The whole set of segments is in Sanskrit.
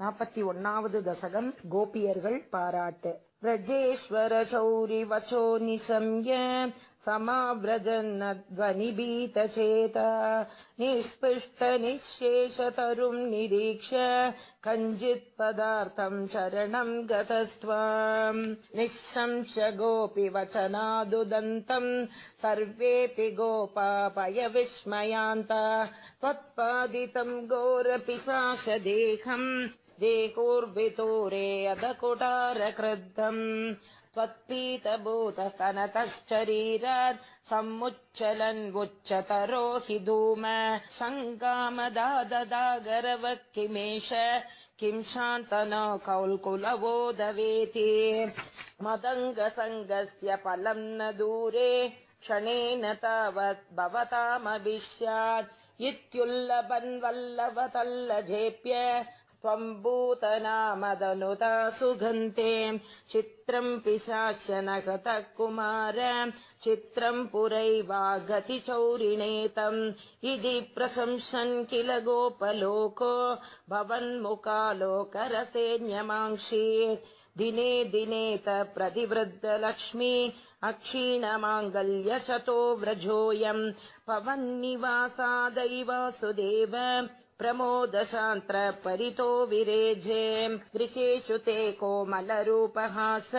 நாற்பத்தி ஒன்னாவது தசகம் கோபியர்கள் பாராட்டு व्रजेश्वर चौरिवचो निशम्य समाव्रजन्नध्वनिभीतचेत। निष्पृष्ट निःशेषतरुम् निरीक्ष्य कञ्चित्पदार्थम् चरणम् गतस्त्वाम् निःशंस्य गोपि वचनादुदन्तम् सर्वेऽपि गोपापयविस्मयान्त। त्वत्पादितम् घोरपिशाशदेहम् देहोर्वितोरे अधकुटारक्रुद्धम् त्वत्पीतभूतस्तनतश्चरीरात् समुच्चलन्वुच्चतरो हि धूम। शङ्कामदाददागरव किमेष किम् शान्तन कौल्कुलवो दवेति मदङ्गसङ्गस्य फलम् न दूरे क्षणेन तावत् भवतामभिष्यात्। इत्युल्लभन्वल्लभतल्लजेप्य त्वम् भूतनामदनुता सुगन्ते। चित्रम् गतः कुमार। चित्रम् पुरैवागतिचौरिणेतम् इति प्रशंसन् किल गोपलोको। भवन्मुखालोकरसेऽन्यमांसि दिने दिनेत प्रतिवृद्धलक्ष्मी। अक्षीणमाङ्गल्यशतो व्रजोऽयम् पवन्निवासादैवासुदेव प्रमोदशान्त्र परितो विरेजे। गृहेषु ते कोमलरूपहास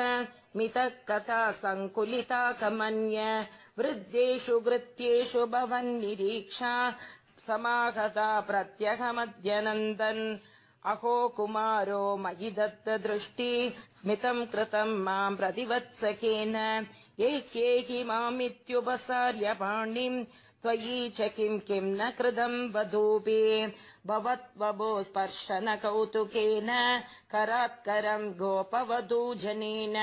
मितः कथा सङ्कुलिता कमन्य। वृद्धेषु वृत्येषु भवन्निरीक्षा समागता प्रत्यहमद्यनन्दन्। अहो कुमारो मयि दत्त दृष्टि स्मितम् कृतम् माम् प्रतिवत्सकेन एकेहि मामित्युपसार्य पाणिम् त्वयि च किम् किम् न कृतम् वधूपि। भवत्वभो स्पर्शन कौतुकेन करात्करम् गोपवधू जनेन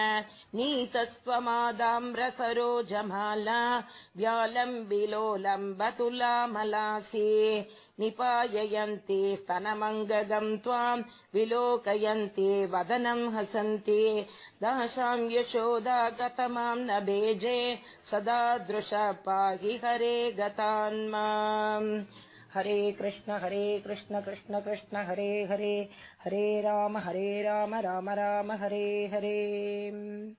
नीतस्त्वमादाम्रसरोजमाला व्यालम् विलोलम् बतुलामलासि निपाययन्ति स्तनमङ्गगम् त्वाम् विलोकयन्ति वदनम् हसन्ति दाशाम् यशोदा गतमाम् न भेजे सदा दृश पाहि हरे गतान्मा हरे कृष्ण हरे कृष्ण कृष्ण कृष्ण हरे हरे हरे राम हरे राम राम राम हरे हरे